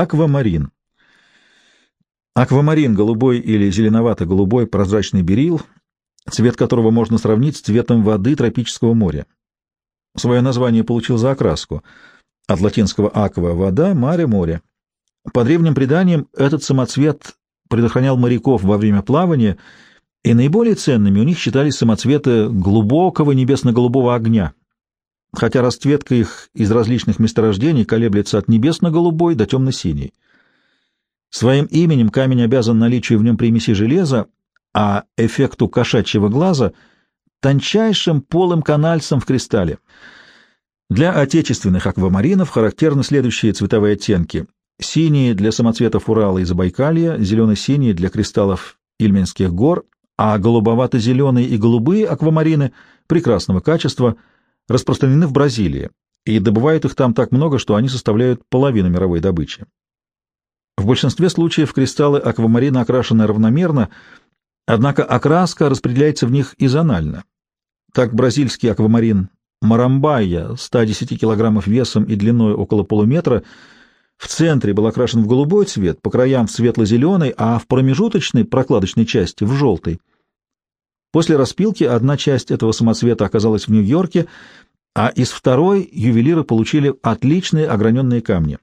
Аквамарин. Аквамарин — голубой или зеленовато-голубой прозрачный берил, цвет которого можно сравнить с цветом воды тропического моря. Свое название получил за окраску. От латинского «аква» — вода, «маре» — море. По древним преданиям, этот самоцвет предохранял моряков во время плавания, и наиболее ценными у них считались самоцветы глубокого небесно-голубого огня, хотя расцветка их из различных месторождений колеблется от небесно-голубой до темно-синей. Своим именем камень обязан наличию в нем примеси железа, а эффекту кошачьего глаза — тончайшим полым канальцем в кристалле. Для отечественных аквамаринов характерны следующие цветовые оттенки. Синие для самоцветов Урала и Забайкалья, зелено-синие для кристаллов Ильменских гор, а голубовато-зеленые и голубые аквамарины прекрасного качества распространены в Бразилии, и добывают их там так много, что они составляют половину мировой добычи. В большинстве случаев кристаллы аквамарина окрашены равномерно, однако окраска распределяется в них изонально. Так бразильский аквамарин Марамбайя, 110 килограммов весом и длиной около полуметра, в центре был окрашен в голубой цвет, по краям в светло-зеленый, а в промежуточной прокладочной части — в желтый. После распилки одна часть этого самоцвета оказалась в Нью-Йорке, а из второй ювелиры получили отличные ограненные камни.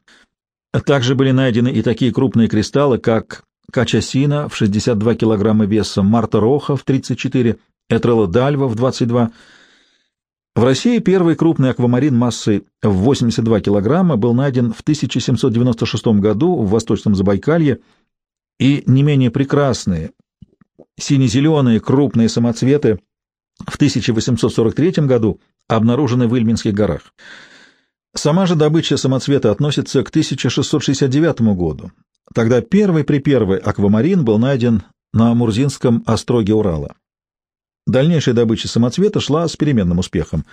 Также были найдены и такие крупные кристаллы, как Качасина в 62 килограмма веса, Марта Роха в 34, Этрелла Дальва в 22 в России первый крупный аквамарин массой в 82 килограмма был найден в 1796 году в Восточном Забайкалье, и не менее прекрасные сине-зеленые крупные самоцветы в 1843 году обнаружены в Ильминских горах. Сама же добыча самоцвета относится к 1669 году. Тогда первый-припервый аквамарин был найден на Амурзинском остроге Урала. Дальнейшая добыча самоцвета шла с переменным успехом.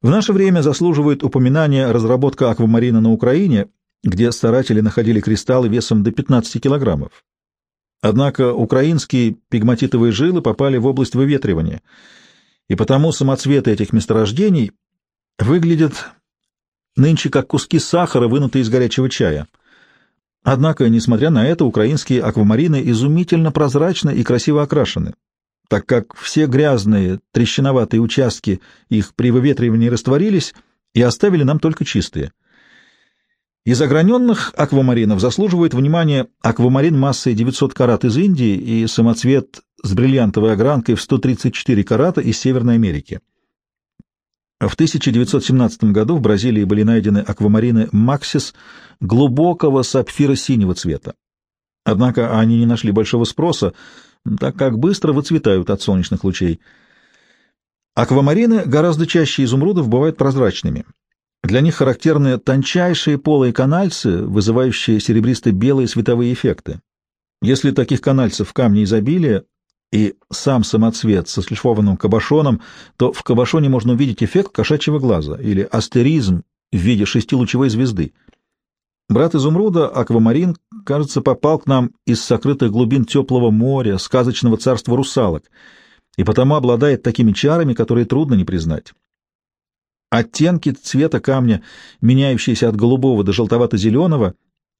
В наше время заслуживает упоминания разработка аквамарина на Украине, где старатели находили кристаллы весом до 15 килограммов. Однако украинские пигматитовые жилы попали в область выветривания, и потому самоцветы этих месторождений выглядят нынче как куски сахара, вынутые из горячего чая. Однако, несмотря на это, украинские аквамарины изумительно прозрачны и красиво окрашены, так как все грязные, трещиноватые участки их при выветривании растворились и оставили нам только чистые. Из ограненных аквамаринов заслуживает внимания аквамарин массой 900 карат из Индии и самоцвет с бриллиантовой огранкой в 134 карата из Северной Америки. В 1917 году в Бразилии были найдены аквамарины Максис глубокого сапфира-синего цвета. Однако они не нашли большого спроса, так как быстро выцветают от солнечных лучей. Аквамарины гораздо чаще изумрудов бывают прозрачными. Для них характерны тончайшие полые канальцы, вызывающие серебристо-белые световые эффекты. Если таких канальцев в камне изобилие и сам самоцвет со шлифованным кабошоном, то в кабошоне можно увидеть эффект кошачьего глаза или астеризм в виде шестилучевой звезды. Брат изумруда, аквамарин, кажется, попал к нам из сокрытых глубин теплого моря, сказочного царства русалок, и потому обладает такими чарами, которые трудно не признать. Оттенки цвета камня, меняющиеся от голубого до желтовато-зеленого,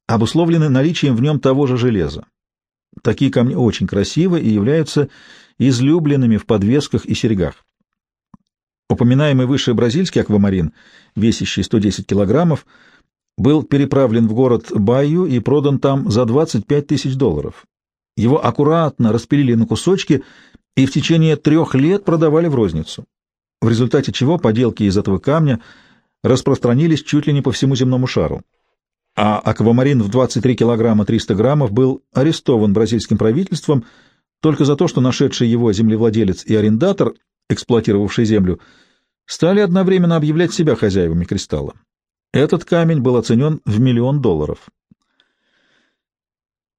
обусловлены наличием в нем того же железа. Такие камни очень красивы и являются излюбленными в подвесках и серьгах. Упоминаемый выше бразильский аквамарин, весящий 110 килограммов, был переправлен в город Байю и продан там за 25 тысяч долларов. Его аккуратно распилили на кусочки и в течение трех лет продавали в розницу в результате чего поделки из этого камня распространились чуть ли не по всему земному шару. А аквамарин в 23 килограмма 300 граммов был арестован бразильским правительством только за то, что нашедший его землевладелец и арендатор, эксплуатировавший землю, стали одновременно объявлять себя хозяевами кристалла. Этот камень был оценен в миллион долларов.